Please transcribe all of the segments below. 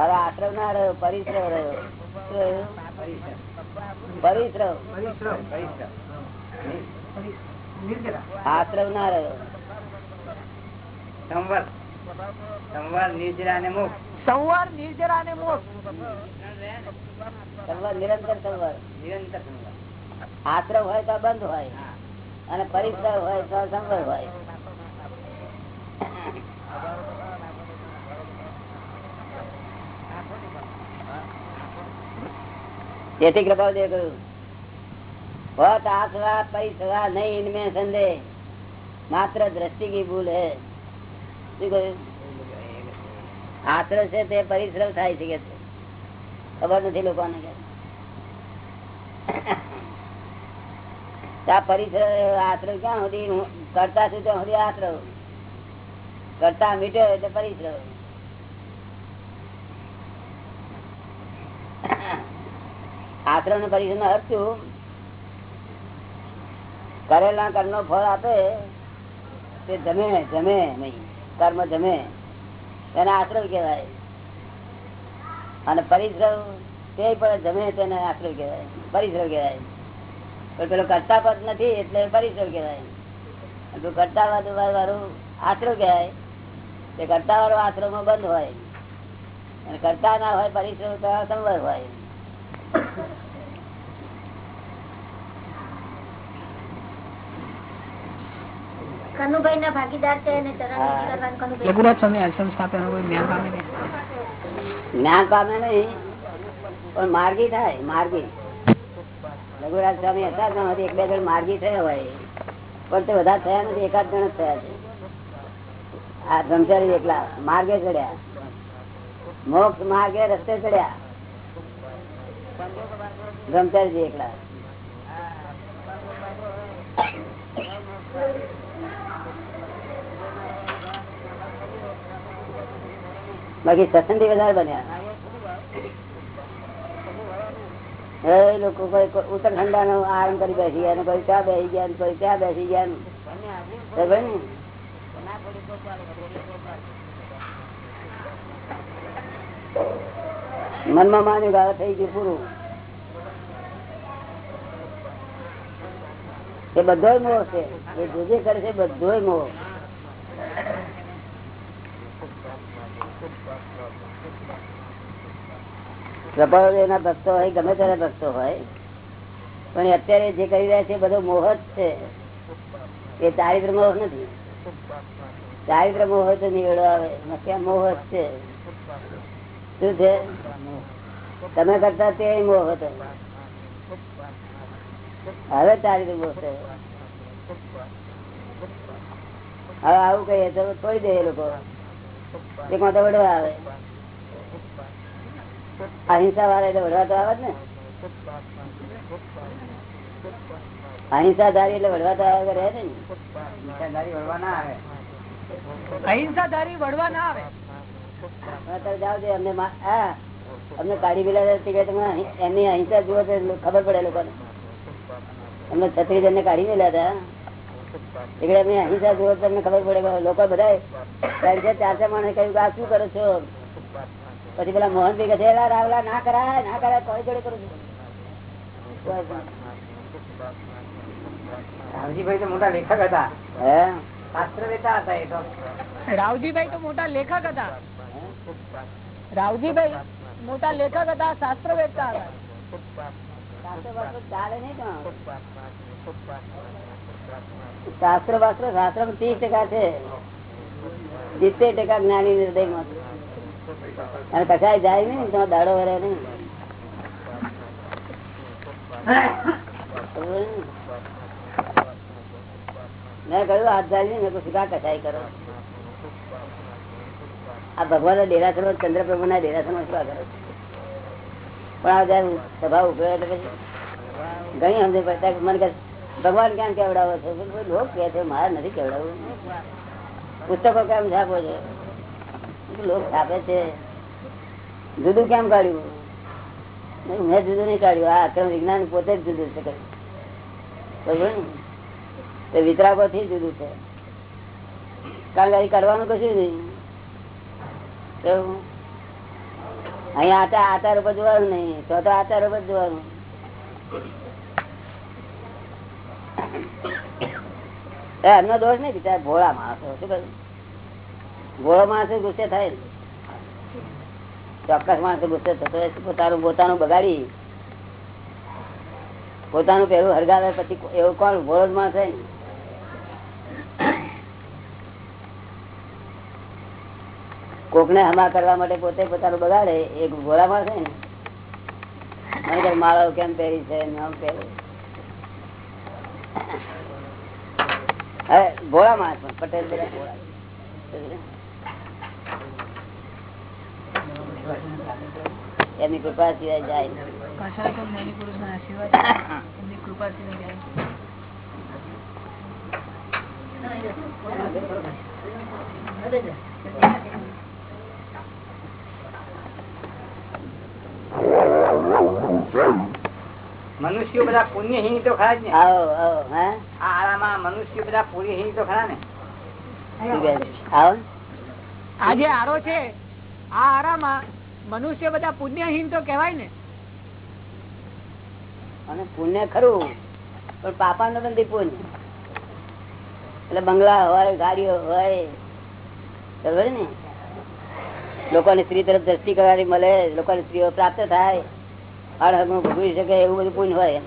હવે આશ્રમ ના રહ્યો પરિશ્રમ રહ્યો. પરિશ્રમ. આશ્રમ ના રહ્યો. સંવર સંવર નિર્જરા ને મુખ સંવર નિર્જરા ને મોક્ષ. સંવર નિરંતર સંવર નિરંતર સંવર આશ્રમ હોય તો બંધ હોય. અને પરિશ્રમ હોય તો સંવર હોય. તેથી કૃપાલદેવ કહ્યું बहुत आसरा परिसरा नहीं इनमें संदेह मात्र दृष्टि की भूल है શું કહ્યું? આશ્રય છે તે પરિશ્રમ થાય છે કે છે. ખબર નથી લોકોને કે આ પરિશ્રમ આશ્રય ક્યાં સુધી હું- કરતા છું ત્યાં સુધી આશ્રય કરતા મીટ્યો એટલે પરિશ્રમ ને પરિશ્રમ નો અર્થ કરેલા કર્મ ફળ આપે તે જમે જમે નહીં. કર્મ જમે. એને આશ્રય કહેવાય. અને પરિશ્રમ તે પણ જમે તેને આશ્રય કહેવાય. પરિશ્રમ કહેવાય. પેલો કરતા પદ નથી એટલે પરિશ્રમ કહેવાય. તું કરતા વાળું આશ્રય કહેવાય. તે કરતા વાળો આશ્રમ બંધ હોય. અને કરતા ના હોય, પરિશ્રમ તો હોય. કનુભાઈ ના ભાગીદાર છે અને ચરણ વિધિ કરવાનું કનુભાઈ. રઘુનાથ સ્વામી આશ્રમ સ્થાપન કોઈ જ્ઞાન પામે નહીં. જ્ઞાન પામે નહીં પણ માર્ગી થાય માર્ગી. રઘુરાજ સ્વામી હતા જ નહોતી, એક બે જણ માર્ગી થયા હોય. પણ તે બધા થયા નથી એકાદ જણ જ થયા છે. આ બ્રહ્મચારી એકલા માર્ગે ચડ્યા. મોક્ષ માર્ગે રસ્તે ચડ્યા. બ્રહ્મચારી એકલા. બાકી સત્સંગી વધારે બન્યા. એ લોકો કોઈ ઉત્તરખંડા નો આરામ કરી બેસી ગયા કોઈ ત્યાં બેસી ગયા કોઈ ત્યાં બેસી ગયા ને. મનમાં માન્યું ગાળા થઈ ગયું પૂરું. એ બધો મોહ છે. એ જે કરે છે બધો મોહ. પ્રભાવના ભક્તો હોય, ગમે તેના ભક્તો હોય, પણ અત્યારે જે કરી રહ્યા છે બધો મોહ જ છે. એ ચારિત્ર મોહ નથી. ચારિત્ર મોહ તો નિવેડો આવે મોહ જ છે? શું છે? તમે કરતા તે મોહ હતો હવે તારી મોહ હવે આવું કહીએ તો છોડી દે એ લોકો. એક તો વડવા આવે. અહિંસા વાળા એટલે વડવા તો આવે ને. અહિંસા ધારી એટલે વડવા તો આવે રહે ને અહિંસા ધારી વડવા ના આવે અહિંસાધારી વળવા ના આવે. અમને હા, અમને કાઢી મિલા તમે એમની અહિંસા જુઓ તો ખબર પડે લોકોને. અમને છત્રીસ જણ કાઢી મેલ્યા હતા. એટલે અમે અહિંસા જુઓ તો તમને ખબર પડે લોકો બધા ત્રણ ચાર ચાર ચાર માણસે કહ્યું કે આ શું કરો છો? પછી પેલા મોહનભાઈ કહે રાવલા ના કરાય ના કરાય કોઈ જોડે કરું છું. રાવજીભાઈ. તો મોટા લેખક હતા. હે? શાસ્ત્ર હતા એ તો. રાવજીભાઈ તો મોટા લેખક હતા. રાવજીભાઈ, મોટા લેખક હતા શાસ્ત્ર વેચતા હતા. શાસ્ત્ર વાસ્ત્ર નહીં? શાસ્ત્ર ત્રીસ ટકા છે. સિત્તેર ટકા જ્ઞાની નિર્દયમાં અને કસાય જાય નઈ તો દાડો વરે નઈ મેં કહ્યું, હાથ ધારી મેં કહ્યું સીધા કસાય કરો? આ ભગવાન ડેરાસર ચંદ્રપ્રભુ ના ડેરાસરમાં શું કરો પણ આ જયારે સભા ઊભો એટલે પછી ઘણી સમજે પડતા મને કહે, ભગવાન કેમ કેવડાવો છો? લોક કે છે, મારે નથી કેવડાવવું. પુસ્તકો કેમ છાપો છો? લોક છાપે છે. જુદું કેમ કાઢ્યું? મેં જુદું નહીં કાઢ્યું. આ અક્રમ વિજ્ઞાન પોતે જ જુદું છે. કહ્યું. વિતરાગો થી જુદું છે. કારણ કે કરવાનું કશું નહીં. અહીંયા આચાર ઉપર જોવાનું નહીં. તો આચાર ઉપર જોવાનું. એમનો દોષ નહીં બિચારા ભોળા માણસો. શું કહ્યું? ભોળો માણસો ગુસ્સે થાય ચોક્કસ માણસો ગુસ્સે થતો પોતાનું પોતાનું બગાડી. પોતાનું પેલું હરગાવે પછી એવું કોણ? ભોળો માણસ હોય કોકને હમા કરવા માટે પોતે પોતાનું બગાડે એ ભોળા માણસ ને માળો કેમ પહેરી છે ને પહેરી. હવે ભોળા માણસ પણ પટેલ બધા એમની કૃપા સિવાય જાય કૃપા સિવાય જાય. મનુષ્યો બધા પુણ્યહીન તો ખરા જ ને? આરામાં મનુષ્યો બધા પુણ્યહીન તો ખરા ને. આ જે આરો છે. આ આરામાં મનુષ્ય બધા પુણ્યહીન તો કેવાય ને. અને પુણ્ય ખરું પણ પાપા નો નથી પુણ્ય. એટલે બંગલા હોય ગાડીઓ હોય બરોબર ને? લોકોની સ્ત્રી તરફ દ્રષ્ટિ કરવાની મળે લોકોની સ્ત્રીઓ પ્રાપ્ત થાય. અડહગનું ભોગવી શકે એવું બધું પુણ્ય હોય.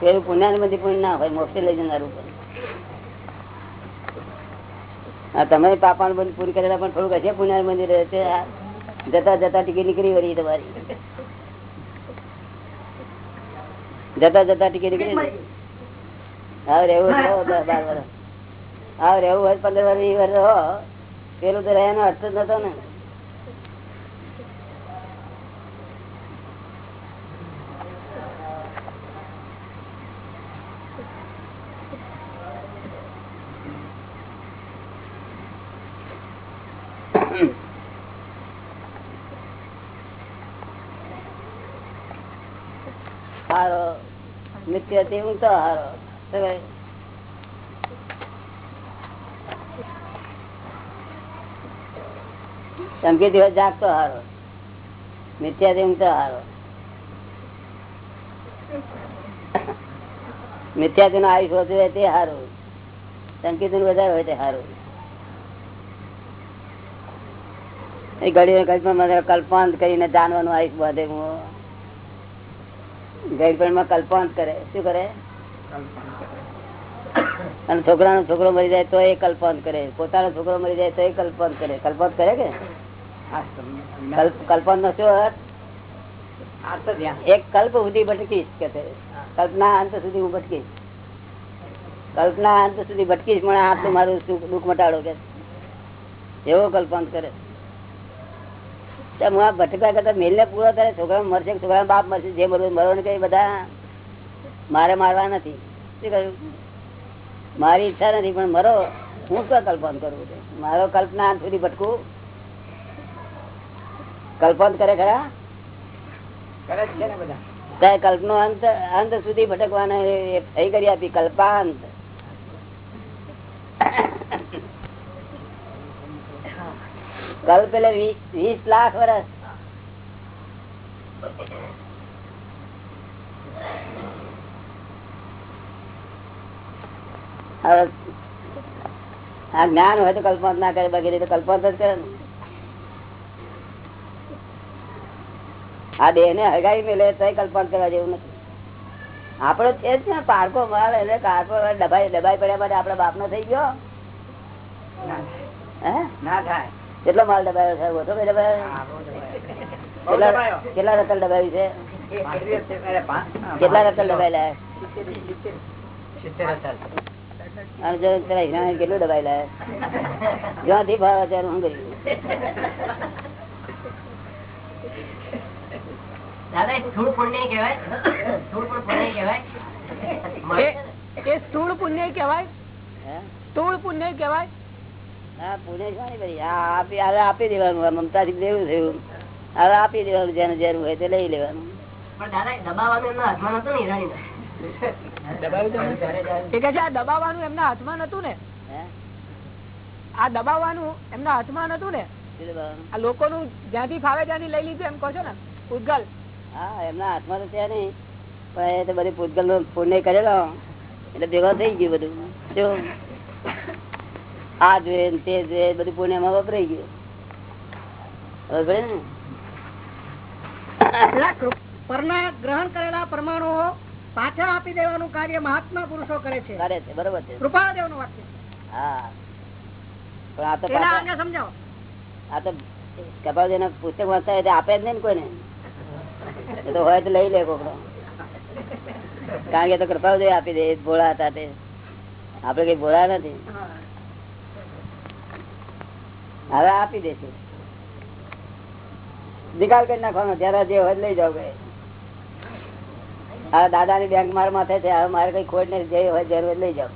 એવું પેલું બધી પુણ્ય ના હોય, મોક્ષે લઈ જનારું પુણ્ય. તમે પાપાનું બંધ પૂરી કરેલા પણ થોડુંક હશે મંદિર રહે છે. જતા જતા ટીકી નીકળી વળી તમારી. જતા જતા ટીકી નીકળી હા રહેવું બાર વર્ષ હા રહેવું હોય પંદર વર્ષ વીસ વર્ષ હો પેલું તો રહેવાનો અર્થ જ નતો ને હારો નિત્ય તે ઊંઘતો હારો? ચમકી દિવસ જાગતો હારો. મિથ્યાથી ઊંઘતો હારો. મિથ્યાથી નું આયુષ વધુ હોય તે સારું ચમકી નું વધારે હોય તે સારું એ ઘડી ઘડી કલ્પાંત કરીને જાણવાનું આયુષ વધે હું. ગઈડપણમાં કલ્પન કરે. શું કરે? અને છોકરાનો છોકરો મરી જાય તો એ કલ્પન કરે. પોતાનો છોકરો મરી જાય તો એ કલ્પન કરે. કલ્પન કરે કે? કલ્પ- કલ્પાંત નો શું અર્થ? એક કલ્પ સુધી ભટકીશ કે કલ્પના અંત સુધી હું ભટકીશ. કલ્પના અંત સુધી ભટકીશ મને આટલું મારું દુઃખ મટાડો કે. એવો કલ્પન કરે. હું આ ભટકા કરતા મેલ ને પૂરો કરે છોકરા મરશે છોકરા બાપ મરશે જે મરવું મરવાનું કઈ બધા મારે મારવા નથી. શું કહ્યું? મારી ઈચ્છા નથી પણ મરો હું શું કલ્પન કરવું છે મારો કલ્પના અંત સુધી ભટકું? કલ્પન કરે ખરા? કરે છે ને બધા. કલ્પનો અંત અંત સુધી ભટકવાના થઈ કરી આપી કલ્પાંત. કલ્પ એટલે વીસ લાખ વર્ષ આ જ્ઞાન હોય તો કલ્પના ના કરે બાકી તો કલ્પના જ કરે આ દેહ ને હગાવી મેલે તો કલ્પના કરવા જેવું નથી. આપડે છે જ ને પારકો મળે એટલે પારકો દબાઈ દબાઈ પડ્યા માટે આપડે બાપ નો થઈ ગયો. હે? ના થાય. કેટલો માલ દબાયો સાહેબ? ઓછો કઈ દબાયો. કેટલા. રતલ દબાયું છે? કેટલા રતલ દબાયેલા કેટલું દબાયેલા જ્યાંથી ભાવ ત્યારે હું કર્યું દાદા એ સ્થૂળ પુણ્ય કહેવાય. સ્થૂળ પુણ્ય કહેવાય. એ સ્થૂળ પુણ્ય કહેવાય? હે? સ્થૂળ પુણ્ય કહેવાય? હા પુણે છે ને ભાઈ. આ આપી હવે આપી દેવાનું મમતા થી દેવું થયું. હવે આપી દેવાનું જેને જરૂર હોય તે લઈ લેવાનું. દબાવવાનું એમના હાથમાં નતું ને હિરાણી એ કે છે આ દબાવવાનું એમના હાથમાં નતું ને? આ દબાવવાનું એમના ને? જ્યાંથી ફાવે ત્યાંથી લઈ લીધું એમ કહો છો ને? ઉદગલ હા એમના હાથમાં તો છે નહીં. પણ એ તો બધી પૂતગલ નો પુણ્ય કરેલો. એટલે ભેગા થઈ ગયું બધું. આ જોઈએ તે જોઈએ બધું પુણ્યમાં વપરાઈ ગયું. પરના ગ્રહણ કરેલા પરમાણુઓ પાછા આપી દેવાનું કાર્ય મહાત્મા પુરુષો કરે છે. કરે છે બરોબર છે. કૃપાદેવનું વાક્ય હા. પણ આ તો પેલા પાછા- અંગે સમજાવો. આ તો કપાવજી ના પુસ્તક વાંચતા હોય આપે જ નહીં ને કોઈને? તો હોય તો લઈ લે કોકડો કારણ કે તો આપી દે ભોળા હતા તે. આપડે કઈ ભોળા નથી. હવે આપી દેશે નિકાલ કરી નાખવાનો જયારે જે હોય લઈ જાવ હા દાદા ની બેંક મારા માથે છે, હવે મારે કઈ ખોટ નહીં જે હોય જયારે લઈ જાવ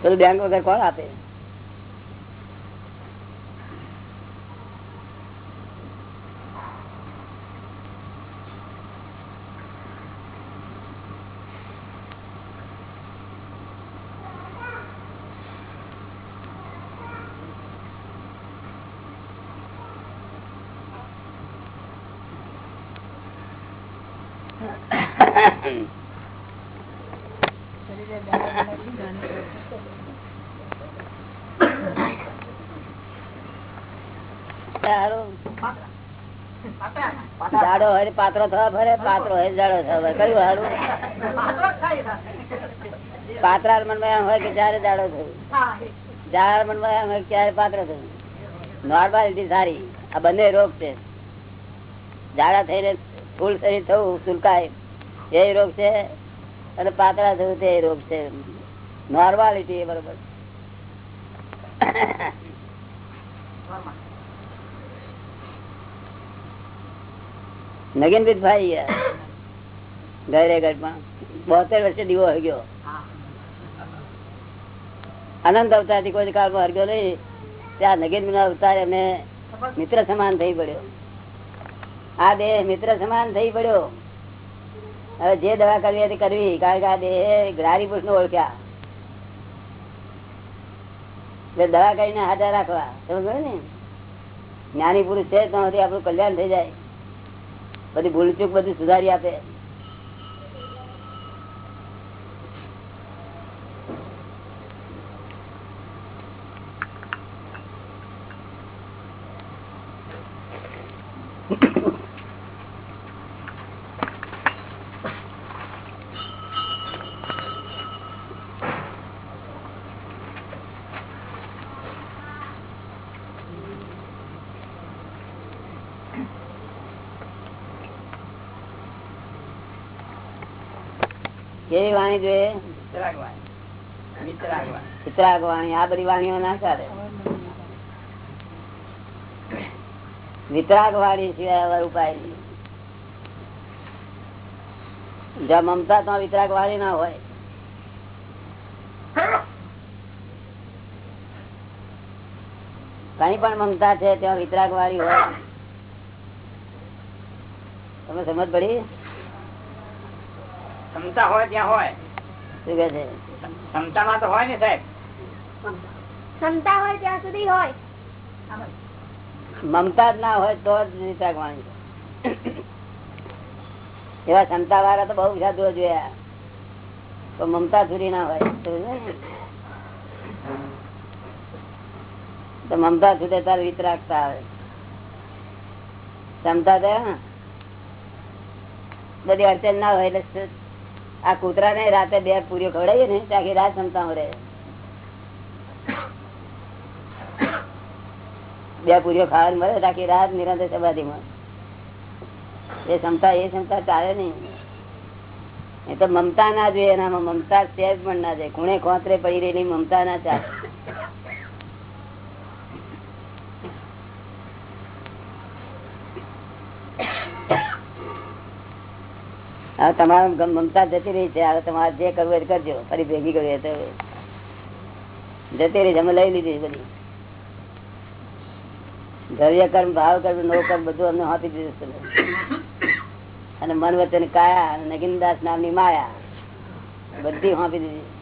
પેલું બેંક વગર કોણ આપે સારું જાડો હોય તો પાત્રો થવા ફરે, પાત્રો હોય જાડો થવા કયું હારું? પાત્રા મનમાં હોય કે જયારે જાડો થયું. જાડા મનમાં એમ હોય ક્યારે પાત્રો થયું. નોર્માલિટી સારી. આ બંને રોગ છે. જાડા થઈને ફૂલ શરીર થવું, સુલકાય, એ રોગ છે અને પાતળા થયું તે રોગ છે. નોર્માલિટી એ બરોબર ભાઈ ઘરે ઘરમાં બોતેર વર્ષે દીવો હગ્યો. ગયો અનંત અવતારથી કોઈ કાળમાં હરગ્યો નહીં. ત્યાં નગીન ના અવતાર અમે મિત્ર સમાન થઈ પડ્યો. આ દેહ મિત્ર સમાન થઈ પડ્યો. હવે જે દવા કરવી હતી કરવી, કારણ કે આ દેહ ગ્રારી પુરુષ નો ઓળખ્યા. એટલે દવા કરીને હાજર રાખવા. સમજ ને? જ્ઞાની પુરુષ છે તો આપણું કલ્યાણ થઈ જાય. બધી ભૂલચૂક બધી સુધારી આપે. કેવી વાણી જોઈએ? ચિત્રાગ વાણી આ બધી વાણીઓ ના ચાલે વિતરાગ વાણી સિવાય ઉપાય નહીં. જ્યાં મમતા તો વિતરાગ વાળી ના હોય. કઈ પણ મમતા છે, ત્યાં વિતરાગ વાળી હોય. તમે સમજ પડી? ક્ષમતા હોય ત્યાં હોય. ક્ષમતા માં તો હોય ને સાહેબ. ક્ષમતા હોય ત્યાં સુધી હોય. મમતા જ ના હોય તો જ વિતરાગ વાણી એવા ક્ષમતા વાળા તો બહુ સાધુઓ જોયા તો મમતા સુધી ના હોય. તો મમતા છૂટે તારે વિતરાગતા આવે ક્ષમતા તો બધી અડચણ ના હોય એટલે આ કૂતરા ને રાતે બે પૂરીઓ ખવડાવીએ ને આખી રાત ક્ષમતા રહે બે પૂરીઓ ખાવા મળે આખી રાત નિરંતરમાં એ ક્ષમતા એ ક્ષમતા ચાલે નહીં. એ તો મમતા ના જોઈએ, એનામાં મમતા સહેજ પણ ના જાય. ખૂણે ખોતરે પડી રહેલી મમતા ના ચાલે. હવે મમતા જતી રહી છે તમારે જે કરવું એ કરજો. ફરી ભેગી કરવી તો જતી રહી અમે લઈ લીધી બધી. દ્રવ્ય કર્મ, ભાવ કર્મ નો કર્મ, બધું અમને આપી દીધું અને મન વચન કાયા અને નગીનદાસ નામની માયા. બધી આપી દીધી.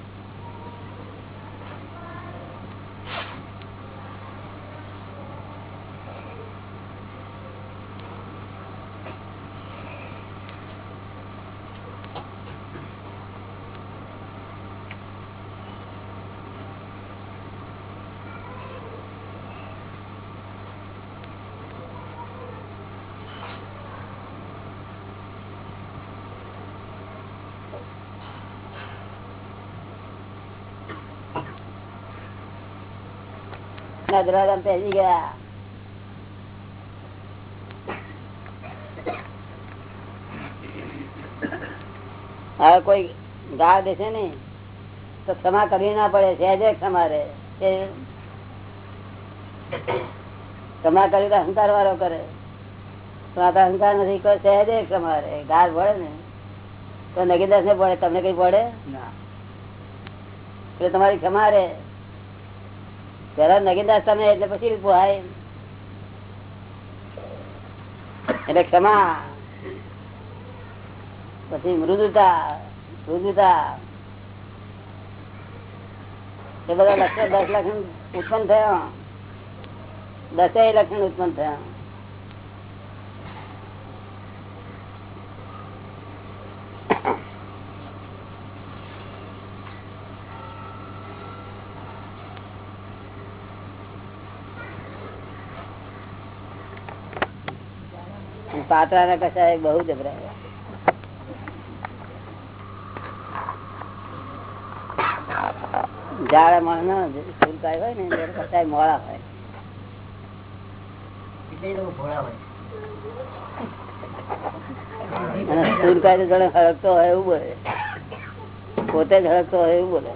દરવાજા પહેરી ગયા. હવે કોઈ ગા દેશે ને તો ક્ષમા કરવી ના પડે સહેજે ક્ષમા રે ક્ષમા કરી તો અહંકાર વાળો કરે. તો આ અહંકાર નથી કોઈ સહેજે ક્ષમા રે ગાર પડે ને તો નગીદાસ ને પડે. તમને કઈ પડે? એટલે તમારી ક્ષમા રે પેલા નગીનદાસ તમે એટલે પછી પોહાય એટલે ક્ષમા. પછી મૃદુતા મૃદુતા. એ બધા લક્ષણ દસ લક્ષણ ઉત્પન્ન થયા. દસે લક્ષણ ઉત્પન્ન થયા. પાતળા ના કશા બહુ જબરા જાડા માણસ ફૂલકાય હોય ને કસાય મોડા હોય. અને તો જણે હળકતો હોય એવું બોલે. પોતે જ હળકતો હોય એવું બોલે.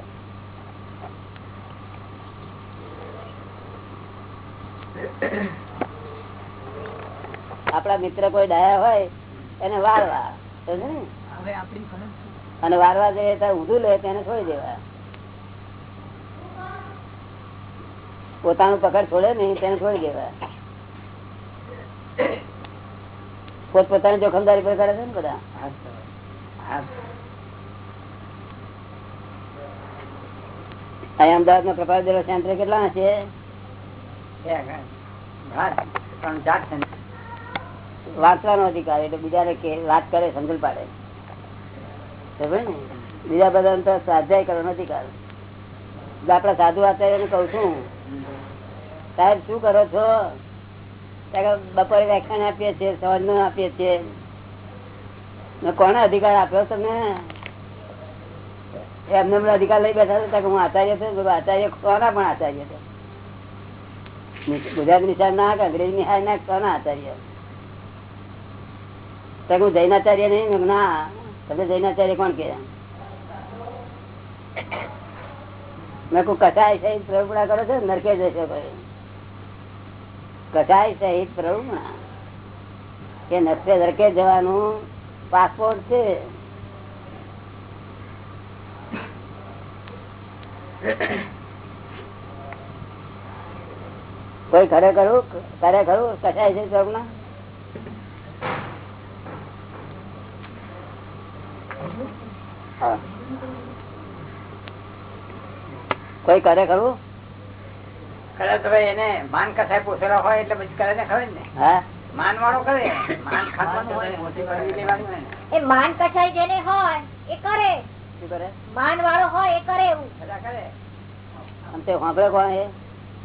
આપડા મિત્ર કોઈ ડાયા હોય એને વારવા? અને વારવા જઈએ ત્યારે ઊંધું લે તેને છોડી દેવા. પોતાનું પકડ છોડે નહીં તેને છોડી દેવા. પોત પોતાની જોખમદારી પર કરે છે ને બધા? અહીંયા અમદાવાદમાં પ્રભાવ દેવા સેન્ટર કેટલા છે. વાંચવાનો અધિકાર, એટલે બીજાને કે વાત કરે સમજણ પાડે. બીજા બધા તો સ્વાધ્યાય કરવાનો અધિકાર. આપડા સાધુ આચાર્ય કઉ છું, સાહેબ, શું કરો છો? બપોરે વ્યાખ્યાન આપીએ છીએ સવાજનું આપીએ છીએ. કોને અધિકાર આપ્યો તમે એમને બધા અધિકાર લઈ બેઠા હતા હું આચાર્ય છું. આચાર્ય કોના પણ આચાર્ય છે? ગુજરાત નિશાળ ના અંગ્રેજી નિશાળ ના કોના આચાર્ય? હું જૈનાચાર્ય નહીં? ના, તમે જૈનાચાર્ય કોણ કે મેં કોઈ કસાય સહિત પ્રવૃણા કરો છો? નરકે જશો ભાઈ. કસાય સહિત પ્રવૃણા? કે નરકે નરકે જવાનું પાસપોર્ટ છે? કોઈ ખરે ખરું કરે ખરું કસાય છે પ્રભુ કોઈ કરે ખરું? કરે તો ભાઈ એને માન કસાય પૂછેલો હોય એટલે પછી કરે ને ખબર ને? હા. માન વાળો કરે માન ખાવાનું હોય. એ માન કસાય જેને હોય એ કરે. શું કરે? માન વાળો હોય એ કરે એવું. કરે. આમ તે સાંભળે કોણ એ?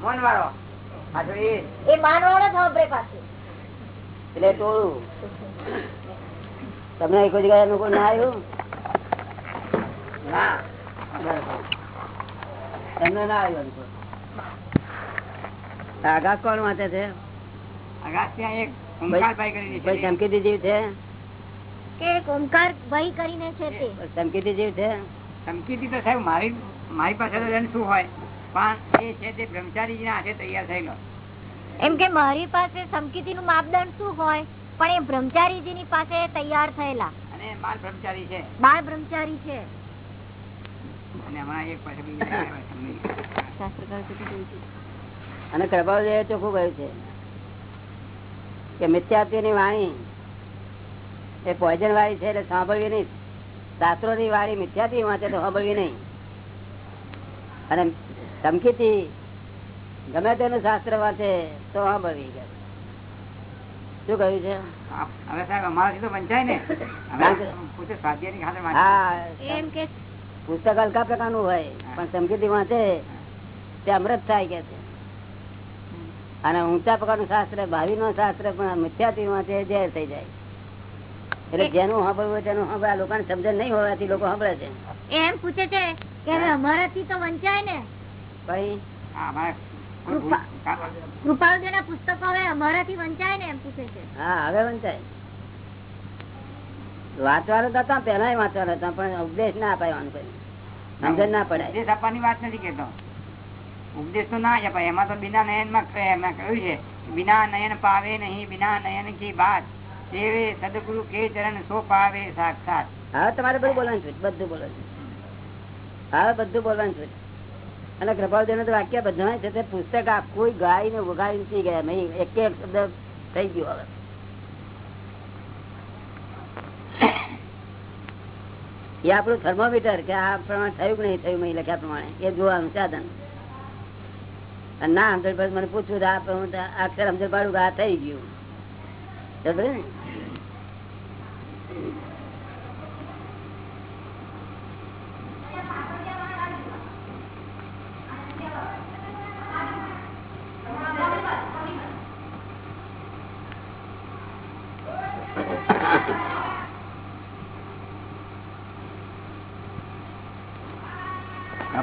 મન વાળો પાછું એ. એ માન વાળો જ સાંભળે પાછું. એટલે ટોળું તમને કોઈ જગ્યાએ અનુકૂળ ના આવ્યું? એમને ના આવ્યું અનુકૂળ કોણ વાંચે છે? આકાશ ત્યાં એક ઓમકારભાઈ કરીને કોઈ છે. ચમકીતી જીવ છે? કે એક ઓમકાર ભાઈ કરીને છે તે. ચમકીતી જીવ છે? ધમકીથી તો સાહેબ મારી મારી પાસે શું હોય? પણ એ છે તે બ્રહ્મચારીજીના હાથે તૈયાર થયેલો. એમ કે મારી પાસે સમકીતી નું માપદંડ શું હોય? પણ એ બ્રહ્મચારીજી ની પાસે તૈયાર થયેલા. અને બાળ બ્રહ્મચારી છે. બાળ બ્રહ્મચારી છે. અને કૃપાલ ચોખ્ખું કહ્યું છે. કે મિથ્યાત્વની વાણી એ પોઈઝન વાળી છે એટલે સાંભળવી નહીં. શાસ્ત્રો ની વાણી મિથ્યાત્વી વાંચે તો સાંભળવી નહીં. અને ધમકીથી ગમે તેનું શાસ્ત્ર વાંચે તો સાંભળવી ગયા શું કહ્યું છે? હવે સાહેબ અમારાથી તો વંચાય ને. કારણ હવે કે- પોતે સ્વાધ્યાયની ખાતે વાંચે. હા. એમ કે પુસ્તક હલકા પ્રકારનું હોય? પણ ધમકીથી વાંચે તે અમૃત થાય કે છે. અને ઊંચા પ્રકારનું શાસ્ત્ર ભાવિ નો શાસ્ત્ર પણ મિથ્યાથી વાંચે ઝેર થઈ જાય. એટલે જેનું સાંભળવું હોય તેનું સાંભળે. લોકો સમજણ નહીં હોવાથી લોકો સાંભળે છે. એમ પૂછે છે કે હવે અમારાથી તો વંચાય ને? કઈ કૃપાળુજી ના પુસ્તકો હવે અમારાથી વંચાય ને એમ પૂછે છે. હા હવે વંચાય. વાંચવાનું તો હતા પેલા વાંચવાનું હતા પણ ઉપદેશ ના અપાયવાનું કઈ સમજણ ના પડે આપવાની વાત નથી કેતો. ઉપદેશ તો ના જ અપાય એમાં તો બિના નયનમાં કહ્યું છે બિના નયન પાવે નહીં બિના નયન કી બાત. તેવે સદગુરુ કે ચરણ સો પાવે સાક્ષાત. હવે તમારે બધું બોલવાનું છે બધું બોલવાનું છે. હવે બધું બોલવાનું છે. અને કૃપાલદેવ તો વાક્ય બધા છે તે પુસ્તક આખું ગાય ને વગાડી નથી ગયા. નહીં એક એક શબ્દ થઈ ગયો હવે. એ આપણું થર્મોમીટર કે આ પ્રમાણે થયું કે નહીં થયું મેં લખ્યા પ્રમાણે. એ જોવાનું સાધન. ના સમજણ પડે મને પૂછવું આ તો અક્ષર સમજણ પાડું કે આ થઈ ગયું. ને?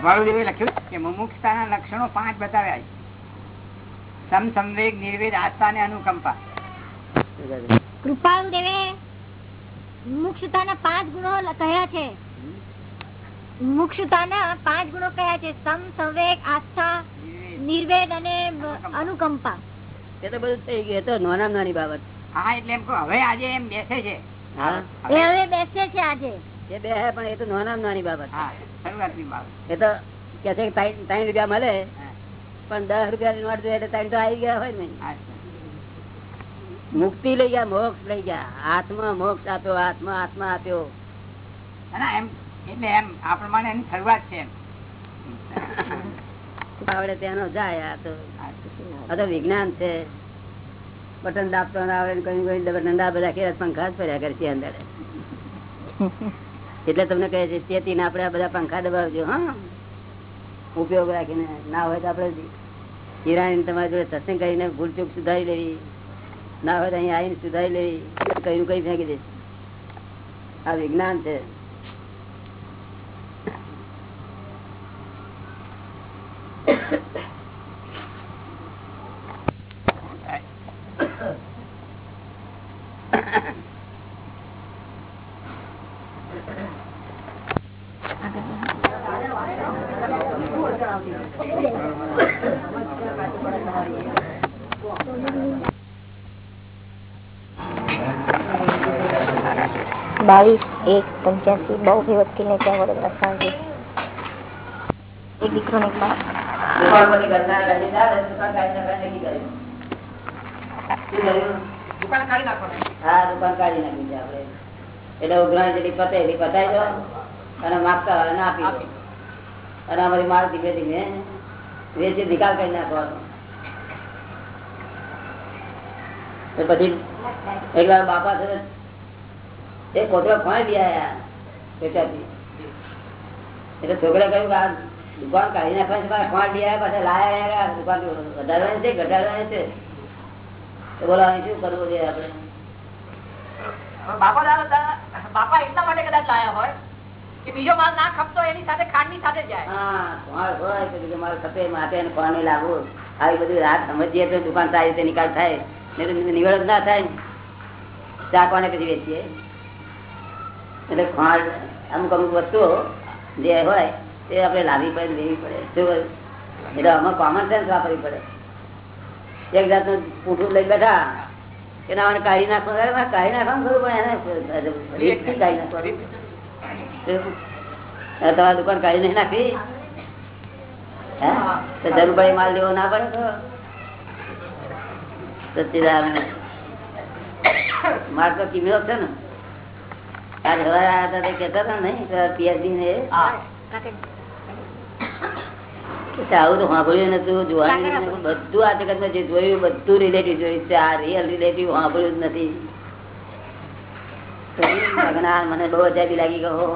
કપાળુદેવે લખ્યું કે મુમુક્ષતાના લક્ષણો પાંચ બતાવ્યા છે. સમ સંવેગ નિર્વેદ આસ્થા ને અનુકંપા. કૃપાળુદેવે મુક્ષતાના પાંચ ગુણો કહ્યા છે. મુક્ષતાના પાંચ ગુણો કયા છે. સમ સંવેગ આસ્થા નિર્વેદ. નિર્વેદ અને અનુકંપા. એ તો બધું થઈ ગયું. એ તો નાના નાની બાબત. હા એટલે એમ કહો હવે આજે એમ બેસે છે. હા. એ હવે બેસે છે આજે. એ બે હે પણ એ તો નાના નાની બાબત એ તો કે છે ત્રણ રૂપિયા મળે પણ દસ રૂપિયા નોટ જોઈએ ત્રણ તો આવી ગયા હોય ને. મુક્તિ લઈ ગયા મોક્ષ લઈ ગયા. હાથમાં મોક્ષ આપ્યો આત્મા આત્મા આપ્યો. એમ એટલે એમ આ પ્રમાણે એની શરૂઆત છે આવડે તેનો જાય આ તો. આ તો વિજ્ઞાન છે. બટન દાબતો આવડે કઈ કઈ બટન બધા ખેર પંખા જ ફર્યા કરે છે અંદર. એટલે તમને કહે છે ચેતીને આપણે આ બધા પંખા દબાવજો. હા. ઉપયોગ રાખીને. ના હોય તો આપણે હિરાણી તમારી જોડે સત્સંગ કરીને ભૂલચૂક સુધારી લેવી. ના હોય તો અહીંયા આવીને સુધારી લેવી. કયું કઈ ફેંકી દે. આ વિજ્ઞાન છે. બાવીસ એક પંચ્યાસી બહુ ભી વકીલ ને ત્યાં વડોદરા સાંજે. એક દીકરો ને એટલે ઉઘરાણી જેટલી પતે એટલી પતાવી દો. અને માગતા હોય આપી દો. અને અમારી માલ ધીમે ધીમે વેચી નિકાલ કરી નાખવાનો. પછી એક બાપા છે એ કોતરા કોને આવ્યા પેટાથી એટલે છોકરા કહ્યું કે આ દુકાન કાઢી નાખવાની છે લઈ આવ્યા પાછા લાયા દુકાન વધારવાની છે ઘટાડવાની છે. તો બોલો શું કરવું જોઈએ આપણે? બાપા બાપા એટલા માટે કદાચ લાયા હોય કે બીજો માલ ના ખપતો એની સાથે ખાંડની સાથે જાય. હા કોણ તો ખપે માટે કોને લાવવું આવી બધી રાત સમજીએ તો દુકાન સારી રીતે નિકાલ થાય. તો નિવડ ના થાય. ચા કોને પછી વેચીએ? એટલે ખાંડ અમુક અમુક વસ્તુઓ જે હોય તે આપણે લાવવી પડે લેવી પડે? એટલે આમાં કોમન સેન્સ વાપરવી પડે. એક જાતનું પૂઠું લઈ બેઠા કે ના મને કાઢી નાખવાનું કાઢી નાખવાનું ખરું પણ એને રીતથી કાઢી નાખવાનું. તમારી દુકાન કાઢી નહીં નાખી હે? તો જરૂર પડે માલ લેવો ના પડે તો. માલ તો કિમ્યો છે ને. સવારે હતા તે કેતા હતા ને આવું તો સાંભળ્યું નતું જોવાનું બધું આ જગતમાં જે જોયું બધું રિલેટિવ જોયું છે આ રિયલ રિલેટિવ સાંભળ્યું જ નથી. મને બહુ અજાબી લાગી ગયો.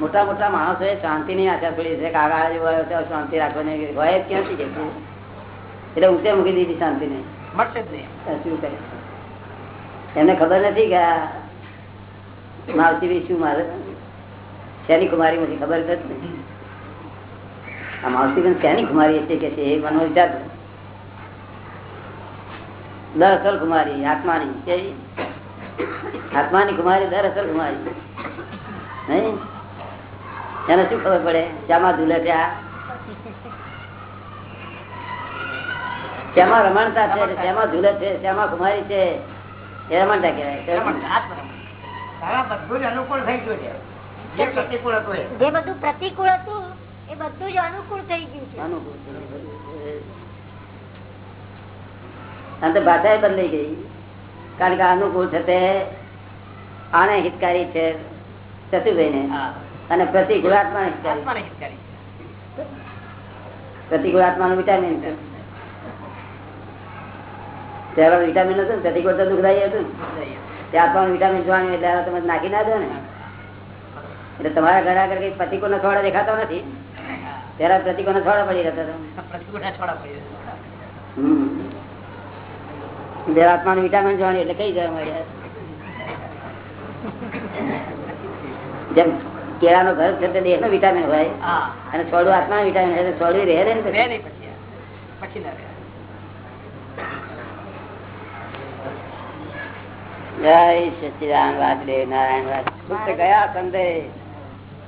મોટા મોટા માણસો એ શાંતિ ની આશા છોડી છે જેવો શાંતિ રાખવાની હોય જ ક્યાંથી કે એટલે ઊંચે મૂકી દીધી શાંતિ નહીં મળશે જ નહીં. શું કરે એમને ખબર નથી કે માવતી શું મારે? શેની કુમારી મને ખબર જ નથી. આ માવતી પણ શેની કુમારી છે કે છે એ મને વિચાર દર અસલ કુમારી આત્માની આત્માની કુમારી દર અસલ કુમારી નહીં? એને શું ખબર પડે? શામાં ધૂલે ત્યાં શ્યામાં રમણતા છે શ્યામાં ઝૂલે છે શ્યામા કુમારી છે. એ રમણતા કહેવાય. બધું અનુકૂળ થઈ ગયું છે. જે પ્રતિકૂળ હતું એ. જે બધું પ્રતિકૂળ હતું એ બધું જ અનુકૂળ થઈ ગયું છે. અનુકૂળ છે. આમ તો ભાષા બદલાઈ ગઈ. કારણ કે અનુકૂળ છે તે આને હિતકારી છે ચતુભાઈ ને હા. અને પ્રતિકૂળ આત્મા પ્રતિકૂળ આત્મા નું વિટામિન ત્યારે વિટામિન હતું ને પ્રતિકૂળ તો દુઃખદાયી હતું ત્યાં પણ વિટામિન જોવાનું એટલે તમે નાખી ના દો ને. એટલે તમારા ઘણા આગળ કઈ પ્રતિકૂળ ના થોડા દેખાતો નથી. ત્યારે પ્રતિકૂળ ના પડી રહેતા છોડા પડી ગયા. હમ. જયારે આત્માનું વિટામિન જોવાનું એટલે કઈ જવા મળ્યા જેમ કેળાનો ઘર છે તે દેહ નો વિટામિન હોય અને છોડું આત્મા વિટામિન હોય છોડવી રહે ને જય સચિદાન વાસુદેવ નારાયણ વાસુદેવ ગયા સંદેશ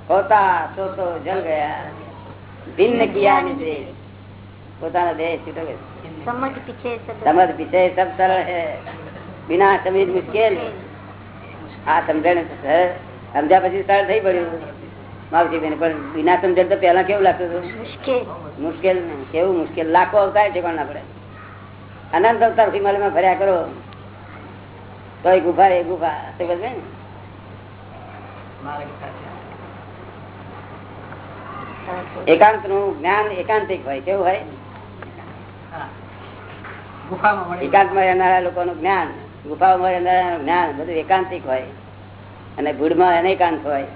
હોતા તો તો જલ ગયા. ભિન્ન કિયા નિર્દેશ પોતાનો દેહ છૂટો ગયો. સમજ પીછે સમજ પીછે સબ સરળ હે. બિના સમજ મુશ્કેલ. આ સમજણ સમજ્યા પછી સરળ થઈ પડ્યું. માવજી બેન પણ વિના સમજણ તો પેલા કેવું લાગતું હતું? મુશ્કેલ. મુશ્કેલ કેવું મુશ્કેલ? લાખો અવતાર છે પણ આપણે અનંત અવતાર હિમાલયમાં ફર્યા કરો. તો એ ગુફા. એ ગુફા તે બધે ને. એકાંતનું જ્ઞાન એકાંતિક હોય. કેવું હોય? એકાંતમાં રહેનારા એકાંતમાં રહેનારા લોકોનું જ્ઞાન ગુફામાં રહેનારા જ્ઞાન બધું એકાંતિક હોય. અને ભૂડમાં અનેકાંત હોય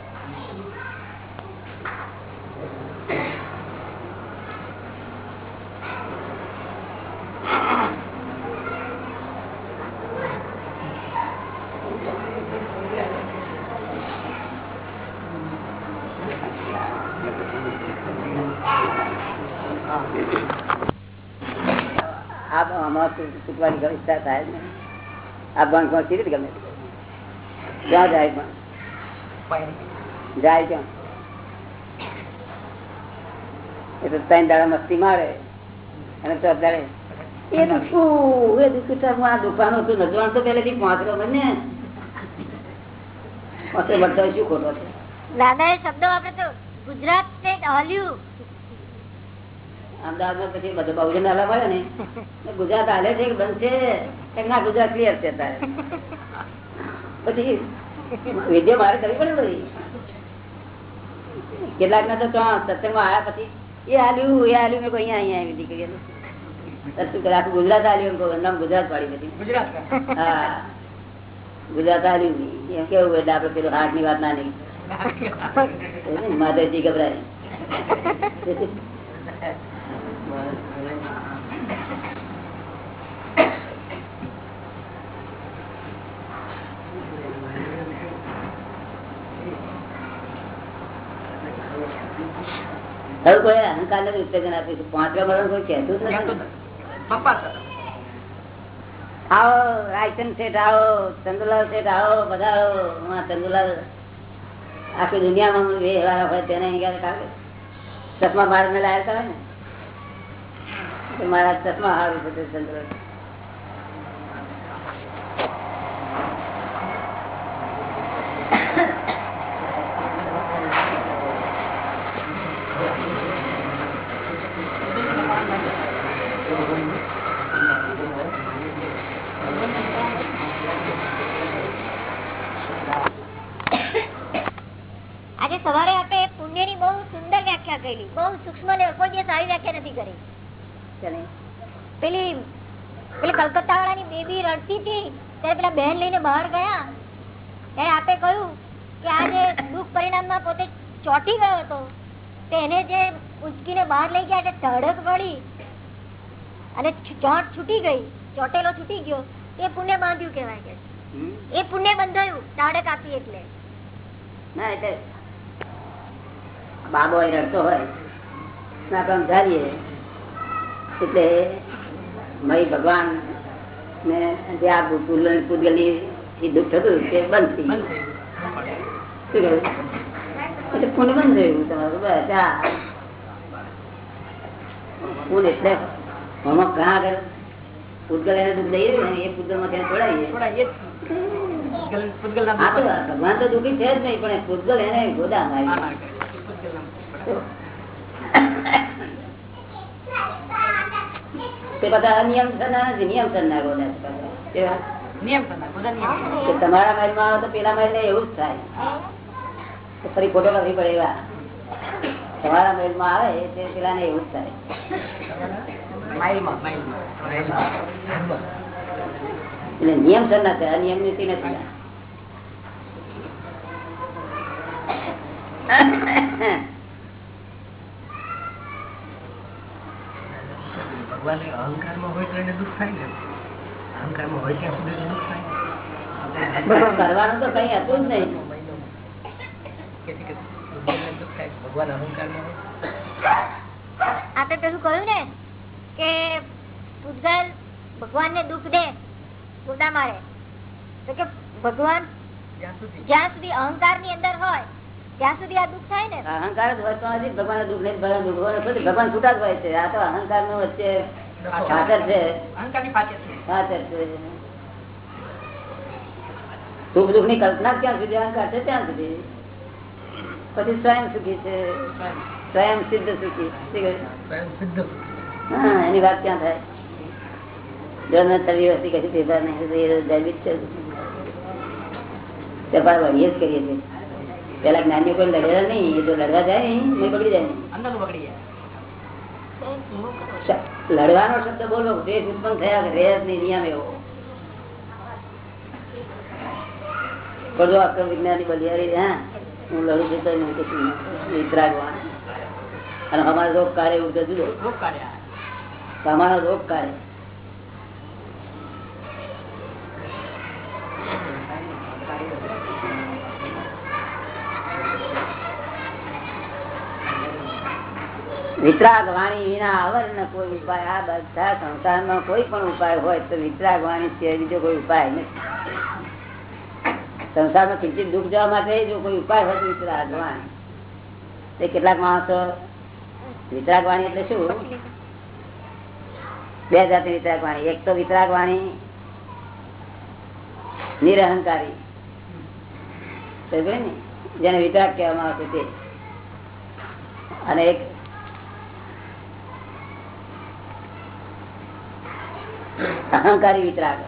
આ આમાં તૂટવાની ઈચ્છા થાય ને આ બંધ રીતે ગમે ક્યાં જાય પણ? જાય ક્યાં? એ તો ત્રણ દાડા મસ્તી મારે. અને તો દાડે એ દુખું એ દુખું તો હું આ દુકાનો તું નજવાનું તો પહેલેથી પહોંચલો મને પહોંચે બધા શું ખોટો છે? દાદા એ શબ્દ વાપરે તો ગુજરાત સ્ટેટ હલ્યું. અમદાવાદમાં પછી બધો બહુજન હાલા મળે ને. ગુજરાત હાલે છે કે બનશે ના ગુજરાત ક્લિયર છે તારે પછી વિદ્યા મારે કરવી પડે બધી. કેટલાક ના તો સત્સંગમાં આવ્યા પછી એ આલ્યું એ આલ્યું મેં કોઈ અહીંયા આવી દીધી કહેલું. તો શું કરે આખું ગુજરાત હાલ્યું નામ ગુજરાત વાળી બધી. ગુજરાત. હા. ગુજરાત હાલ્યું એમ કેવું એટલે આપડે પેલું હાથની વાત ના નહીં માધવજી ગભરાય હવે કોઈ અહંકાર ને ઉત્તેજન આપ્યું છે? મરણ કોઈ કહેતું નથી. આવો રાયચંદ શેઠ આવો ચંદુલાલ શેઠ આવો બધા આવો. ચંદુલાલ આખી દુનિયામાં વ્યવહાર હોય તેને અહીંયા કાઢે ચશ્મા બહાર ને લાયા હતા ને? મારા ચશ્મા સારું બધું ચંદુલાલ આજે સવારે આપણે પુણ્યની બહુ સુંદર વ્યાખ્યા કરેલી બહુ સૂક્ષ્મ ને કોઈ દિવસ આવી વ્યાખ્યા નથી કરી ચાલે. પેલી પેલી કલકત્તા વાળાની બેબી રડતી હતી ત્યારે પેલા બહેન લઈને બહાર ગયા ત્યારે આપે કહ્યું કે આ જે દુઃખ પરિણામમાં પોતે ચોંટી ગયો હતો તે એને જે ઉચકીને બહાર લઈ ગયા એટલે ધડક વળી અને છ- ચોટ છૂટી ગઈ ચોટેલો છૂટી ગયો એ પુણ્ય બાંધ્યું કેવાય કે એ પુણ્ય બંધાયું દાડે કાપી એટલે. ના એટલે બાબો એ રડતો હોય આપણે સમજાવીએ. એટલે મય ભગવાન ને જે આ પૂતગલ- દુઃખ થતું તે બંધ થઈ શું કહ્યું? એટલે પુણ્ય બંધ થયું તમારું બસ આ પુણ્ય એટલે આમાં ઘણા આગળ પૂતગલ એને દુઃખ દઈ એ પૂતગલમાં તેને છોડાવીએ ભગવાન તો દુઃખી છે જ નહીં પણ પૂતગલ એને ગોદા મારી તે. બધા અનિયમ થનાર નથી નિયમ થનાર ગોદા તમારા મહેલમાં આવે તો પેલા મહેલ ને એવું જ થાય. ફરી ફોટો કરવી પડે એવા. તમારા મહેલમાં આવે તે પેલા ને એવું જ થાય. એટલે નિયમ થનાર છે નિયમ નીતિ નથી ભગવાન અહંકારમાં હોય તો એને દુઃખ થાય ને? અહંકારમાં હોય ત્યાં સુધી દુઃખ થાય. કરવાનું તો કઈ હતું જ નહીં. ભગવાન અહંકારમાં હોય. આપણે પેલું કહ્યું ને? કે પૂતગલ ભગવાન ને દુઃખ દે ગોદા મારે તો કે ભગવાન જ્યાં સુધી. અહંકારની અંદર હોય ત્યાં સુધી આ દુઃખ થાય ને? અહંકાર જ હોય ભગવાન દુઃખ નહીં ભગવાન દુઃખ ભગવાન છૂટા જ હોય છે. આ તો અહંકારનું વચ્ચે ખાતર છે. ખાતર છે. સુખ દુઃખની કલ્પના ક્યાં સુધી? અહંકાર છે ત્યાં સુધી. પછી સ્વયં સુખી છે. સ્વયં. સિદ્ધ સુખી. શું સ્વયં સિદ્ધ હા એની વાત ક્યાં થાય? જો ન થવી હતી કશું ભેદા નહીં જૈવિક છે. તે વળીએ જ કરીએ છીએ. પેલા જ્ઞાનીઓ કોઈ લડેલા નહીં એ જો લડવા જાય નહીં બગડી જાય લડવાનો શબ્દ બોલો દેશ ઉત્પન્ન થયા કે રેસ નહીં નિયમ એવો. બધો જો આપણે વિજ્ઞાની બલિયારી હા હું લડું છું તો નહીં કશું નહીં. અને અમારે રોગ કાર્ય એવું જુદો. તમારો રોગ કાર્ય વિતરાગ વાણી વિના આવરણ કોઈ ઉપાય. આ બધા સંસારમાં કોઈ પણ ઉપાય હોય તો વિતરાગ વાણી સિવાય બીજો કોઈ ઉપાય નથી. સંસારમાં કિંચિત દુઃખ જવા માટે જો કોઈ ઉપાય હોય તો વિતરાગ વાણી કેટલાક માણસો વિતરાગ વાણી એટલે શું? બે જાતિ વિતરાગ વાણી એક તો વિતરાગ વાણી નિરહંકારી ને? જેને વિતરાગ કહેવામાં આવે છે તે. અને એક અહંકારી વિતરાગ.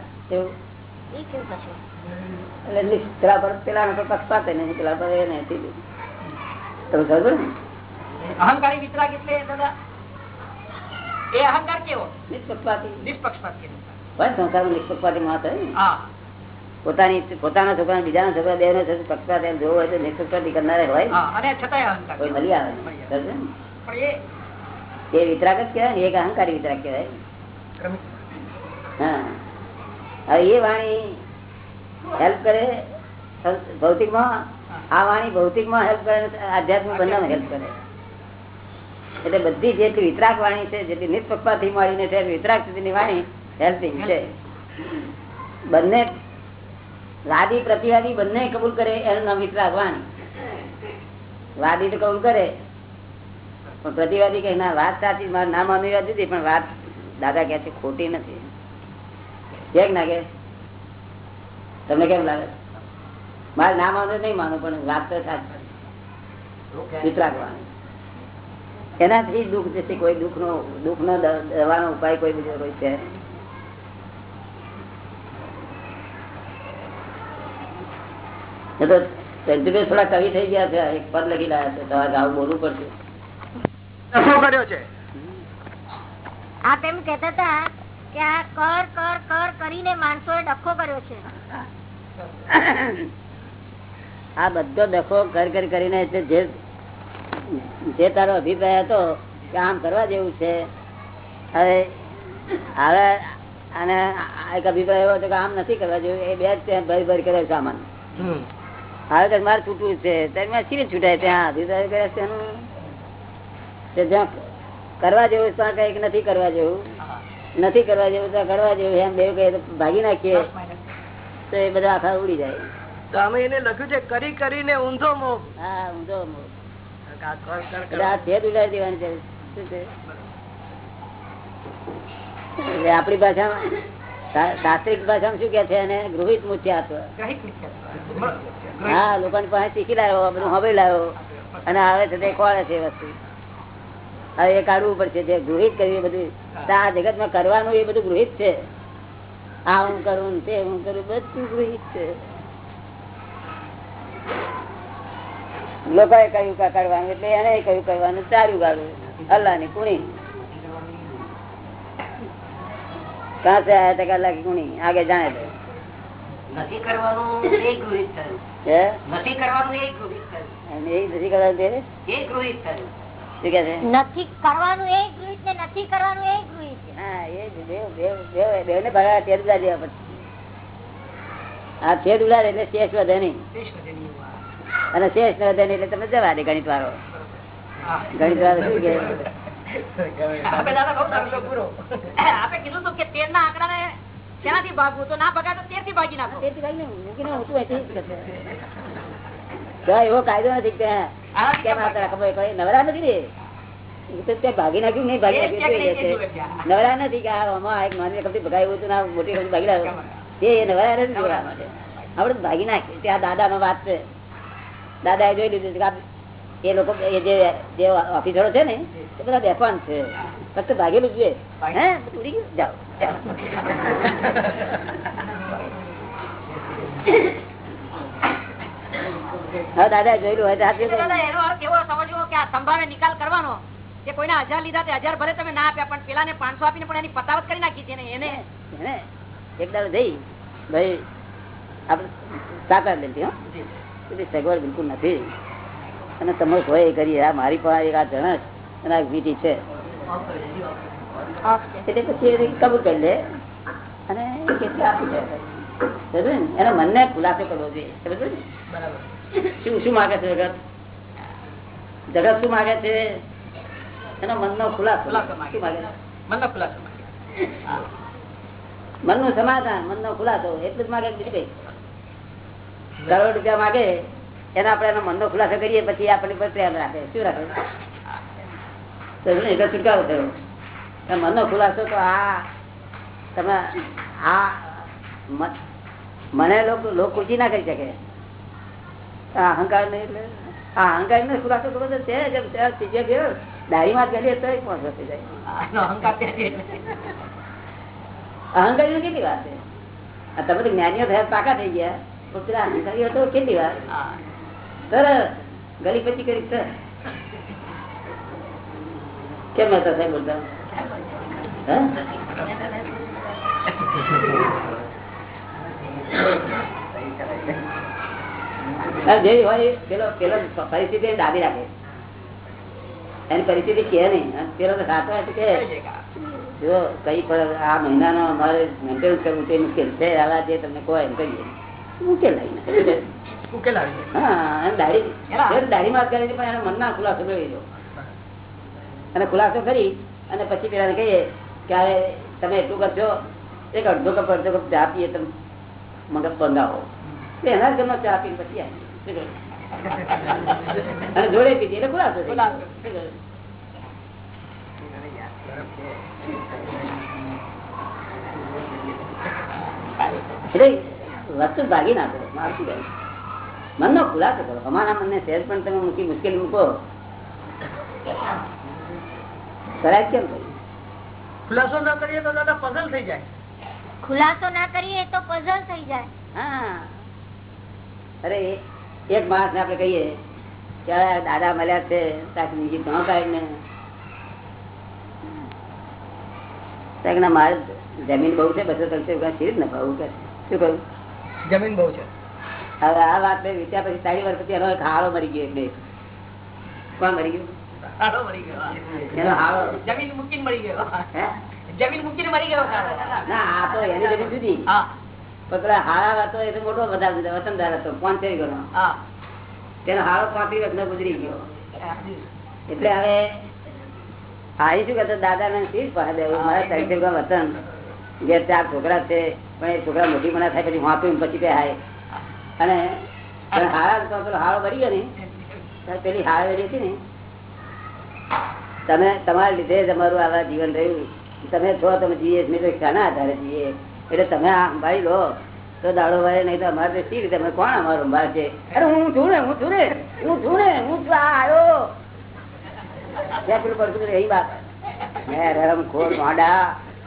અહંકારી વિતરાગ એટલે દાદા એ અહંકાર કેવો? નિષ્પક્ષપાતી. નિષ્પક્ષપાત. સંસારમાં નિષ્પક્ષપાતી માણસ હોય ને. હા. પોતાની પોતાના છોકરા બીજાના છોકરા બે પક્ષપાત એમ જોવો હોય તો નિષ્પક્ષપાતી કરનારે હોય અને છતાંય કોઈ મળી આવે એ વિતરાક જ કહેવાય ને એક અહંકારી વિતરાગ કહેવાય. હા. હવે એ વાણી હેલ્પ કરે ભૌતિકમાં આ વાણી ભૌતિકમાં હેલ્પ કરે આધ્યાત્મિક બંને હેલ્પ કરે. એટલે બધી જેટલી વિતરાક વાણી છે, જેટલી નિષ્પક્ષપાતથી મળીને છે વિતરાક સુધીની વાણી હેલ્પિંગ છે. બંને વાદી પ્રતિવાદી બંને કબૂલ કરે એનું નામ વિતરાક વાણી. વાદી તો કબૂલ કરે? પણ પ્રતિવાદી કે ના, વાત સાચી, મારું નામ અનુવાદ દીધી પણ વાત દાદા કહે છે, ખોટી નથી. કેમ ના કે? તમને કેમ લાગે? મારે નામ માનો નહીં માનું, પણ વાત તો સાચી. વિતરાગવાની એનાથી દુઃખ જશે કોઈ દુઃખ નો દુઃખ નો દવાનો ઉપાય કોઈ બીજો કોઈ છે? થોડા કવિ થઈ ગયા છે એક પદ લખી રહ્યા છે તમારે આવું બોલવું પડશે. નફો કર્યો છે? આપ એમ કેતા હતા કે આ કર કર કર કરીને માણસો એ ડખો કર્યો છે. આ બધો ડખો ઘર ઘર કરીને એટલે જે જે તારો અભિપ્રાય હતો કે આમ કરવા જેવું છે. હવે હવે અને એક અભિપ્રાય એવો હતો કે આમ નથી કરવા જેવું એ બે જ ભરી ભરી કરે સામાન. હવે તો મારે છૂટવું છે. ત્યારે મેં છૂટાય? ત્યાં અભિપ્રાય કરે છે એનું? જ્યાં કરવા જેવું ત્યાં કંઈક નથી કરવા જેવું. નથી કરવા જેવું ત્યાં કરવા જેવું. એમ બે કઈ ભાગી નાખીએ. તો એ બધા આખા ઉડી જાય. તો અમે એને લખ્યું છે કરી કરીને ઊંધો મોહ હા ઊંધો મોહ. આ કર કર એટલે આ છેદ ઉડાડી દેવાની છે. શું છે? એટલે આપણી ભાષામાં શાસ્ત્રિક ભાષામાં શું કે છે એને? ગૃહિત મુખ્યાત્વ. હા લોકો પાસે શીખી લાવ્યો બધું હવે લાવ્યો. અને આવે છે તે કોળે છે વસ્તુ. હવે એ કાઢવું પડશે જે ગૃહિત કર્યું બધું. આ જગતમાં કરવાનું એ બધું ગૃહિત છે. આ હું કરું તે હું કરું બધું ગૃહિત છે. લોકો એ કહ્યું કાઢવાનું એટલે એને કહ્યું કરવાનું ચાલ્યું ગાળું. અલ્લાહની કુણી કાંસે આયા હતા કલાક કુણી? આગે જાણે નથી કરવાનું એ ગૃહિત થયું. નથી કરવાનું એ ગૃહિત થયું. એ નથી કરવાનું એ ગૃહિત થયું. નથી કરવાનું એ ગૃહિત ને નથી કરવાનું એ ગૃહિત હા એ બે ને ભગા તેર ઉડાડે આ તેર ઉડાડે એટલે અને શેષ ન વધે એટલે તમે જવા દે ગણિત વાળો. ગણિત વાળો શું કે? આપે કીધું હતું કે તેર ના આંકડા ને શેનાથી ભાગવું? તો ના ભગાય તો તેરથી ભાગી નાખો. તેથી ભાઈ ને મૂકીને ઊંચું અહીંથી જ કરશે. તો એવો કાયદો નથી કેમ આ ખબર કોઈ નવરા નથી રે. ભાગી નાખ્યું નહીં ભાગી નાખ્યું છે? નવરા નથી કે આમાં એક માનવી ભગાયું હતું મોટી રકમથી ભાગી લાવ્યો એ નવરા નથી તો ભાગી નાખીએ. ત્યાં દાદા નો વાત છે. દાદા એ જોઈ લીધું કે એ લોકો એ જે ઓફિસરો છે ને એ બધા બેફાન છે. ફક્ત ભાગેલું જોઈએ હે? ઉડી ગયું? જાઓ. હા દાદા જોયેલું હોય એવો સમજવો કે આ સંભાવે નિકાલ કરવાનો. કે કોઈના હજાર લીધા તે હજાર ભલે તમે ના આપ્યા પણ પેલા ને પાંચસો આપીને પણ એની પતાવત કરી નાખી છે ને એને? હે એક દાડો જઈ. ભાઈ આપડે સાકાર લેતી હો. બધી સગવડ બિલકુલ નથી. અને તમે હોય એ કરીએ. આ મારી પાસે એક આ જણસ અને આ વીટી છે. એટલે પછી કબૂલ કરી લે. અને કેટલી આપી દે. એના મનને ખુલાસો કરવો જોઈએ. શું શું માગે છે જગત? જગત શું માગે છે? એનો મનનો ખુલાસો. શું માગે મનનો ખુલાસો મનનું સમાધાન મનનો ખુલાસો. એટલું જ માગે બીજું કઈ? કરોડ રૂપિયા માગે એના આપણે એનો મનનો ખુલાસો કરીએ પછી આપણી પર પ્રેમ રાખે. શું રાખે? એટલે છુટકારો થયો. મનનો ખુલાસો તો આ તમે આ મને લોકો લોક ખુશી ના કરી શકે. આ અહંકાર નહીં એટલે આ અહંકાર ને ખુલાસો કરો તો છે જેમ ત્રીજે ગયો દાઢીમાં માં કરીએ તો પહોંચો થઈ જાય. અહંકારી કેટલી વાત છે? તમે તો જ્ઞાનીઓ થયા પાકા થઈ ગયા. પણ પેલા અહંકારીઓ કેટલી વાર? તરત ગલી પછી કરી તરત. કેમ હતા સાહેબ બોલતા? જેવી હોય પેલો પેલો પરિસ્થિતિ દાબી રાખે. એની પરિસ્થિતિ કે નહીં. પેલો તો સાચો કે. જો કઈ પણ આ મહિનાનો અમારે મેન્ટેન કરવું તે મુશ્કેલ છે આવા જે તમને કહો એમ કરીએ અને ખુલાસો ખુલાસો કરી અને પછી પેલા કહીએ કે તમે એટલું કરશો એક અડધો કપ અડધો કપ ચા પીએ તમે મગજ બંધાવો. એના ચા પી પછી? અને જોડે પીધી એટલે ખુલાસો કહ્યું? એટલે વસ્તુ ભાગી નાખો મારું શું? મનનો ખુલાસો કરો. અમારા મનને સહેજ પણ તમે મૂકી મુશ્કેલ મૂકો. કરાય કેમ ભાઈ ખુલાસો ના કરીએ તો દાદા પઝલ થઈ જાય. ખુલાસો ના કરીએ તો પઝલ થઈ જાય. હા. અરે એક માણસ ને આપડે કહીએ કે દાદા મળ્યા છે બીજી ઘણો કાઢ ને ના મારે જમીન બહુ છે બસો ત્રણસો રૂપિયા સીરી જ નફાવું કે? શું કહ્યું? જમીન બહુ છે. હવે આ વાત મેં વિચાર પછી ચાલી વર્ષ પછી એનો હાળો મરી ગયો એટલે કોણ મરી ગયું? હાડો મરી ગયો. એનો હાળો જમીન મૂકીને મળી ગયો. જમીન મૂકીને મરી ગયો. ના આ તો એની જમીન જુદી. હા. પણ હતો એ તો મોટો વધારે વતનદાર હતો પાંચેરી ગણો તેનો હારો પાંત્રીસ વર્ષનો ગુજરી ગયો. એટલે હવે આવી શું કરતો? દાદા ને શીશ પાસે મારા વતન. ઘેર ચાર છોકરા છે પણ એ છોકરા મોટી મના થાય પછી વાંપ્યું પછી તે હાય અને હારા પેલો હારો ભરી ગયો ને પેલી હાર હતી ને તમે તમારા લીધે તમારું આવા જીવન રહ્યું. તમે છો તમે જીએ શાના આધારે જીએ. એટલે તમે આ સંભાળી લો. તો દાડો ભાઈ નહીં તો અમારે શી રીતે અમે કોણ અમારો સંભાળ છે? અરે હું છું ને હું છું ને હું છું ને હું છું આ આવ્યો પેલું પડતું એ વાત. મેં રમ ખોર મોડા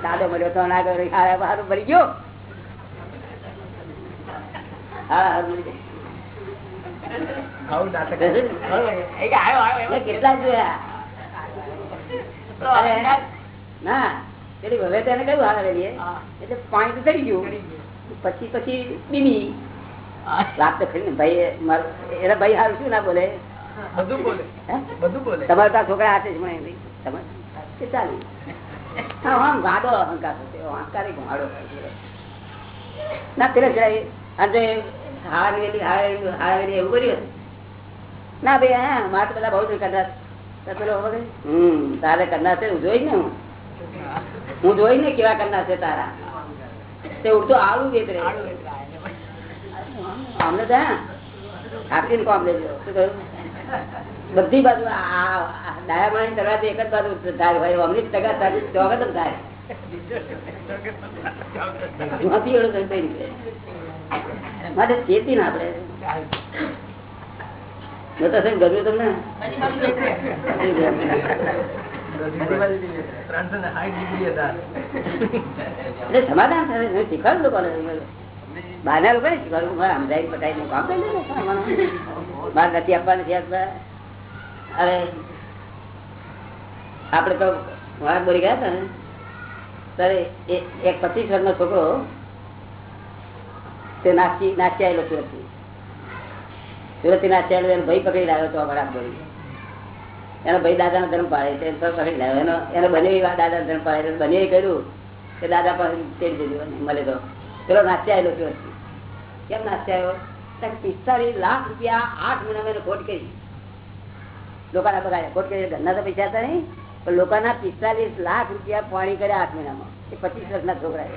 દાદો મળ્યો તો ના કર્યો હારું ભરી ગયો. કેટલા જોયા? ના હવે તેને કયું હાર આવેલી એટલે પાણી તો ચડી ગયું. પછી પછી બીમી. વાત તો ખરી ને ભાઈ મારું એના ભાઈ હારું શું ના બોલે? બધું બોલે. બધું બોલે. તમારે તો છોકરા હાથે જ મળે ચાલે. હા, આમ ગાડો અહંકાર છે. અહંકાર ગાડો ના પેલા જરા અને જો એ હાર વેલી હાર વેલી, હાર વેલી એવું કર્યું ના ભાઈ હા મારે બધા બહુ કરનાર. પેલો હમ. તારે કરનાર છે હું જોઈ ને હું? હું જોઈ ને કેવા કરનાર છે તારા? તે ઉડતો આવું વેત રે અમને તો હા. આપીને કોમ લેજો. શું કહ્યું? બધી બાજુ ડાયા આ કરવાથી એક જ બાજુ થાય, ભાઈ, અમૃત ટકા થાય ચોગત જ થાય. નથી એવડું કઈ કઈ રીતે માટે ચેતી ને આપડે નતા સાહેબ, ગમ્યું તમને? ત્રણસો ને સાઠ ડિગ્રી હતા એટલે સમાધાન શીખવાડું લોકોને બહારના લોકો શીખવાડું મારે પટાઈ કામ કરી દે નથી આપવા નથી હવે આપડે તો વાત બોલી ગયા હતા ને. ત્યારે એક પચીસ વર્ષનો છોકરો નાસી આવેલો સુરતથી સુરતથી નાસી આવેલો, એનો ભાઈ પકડી લાવ્યો તો વડાપ બોરી એનો ભાઈ દાદાનો ધર્મ પાડે છે પકડી લાવ્યો. એનો એનો બને દાદા ધર્મ પાડે બને કર્યું કે દાદા પાસે તેડી દીધું મળે તો. પેલો નાસી આવેલો સુરતથી કેમ નાસી આવ્યો? પિસ્તાલીસ લાખ રૂપિયા આઠ મહિનામાં ખોટ કરી. લોકોના બગાડ્યા ઘરના તો પૈસા હતા નહીં, પણ લોકોના પિસ્તાલીસ લાખ રૂપિયા પાણી કર્યા આઠ મહિનામાં એ પચીસ વર્ષના છોકરા.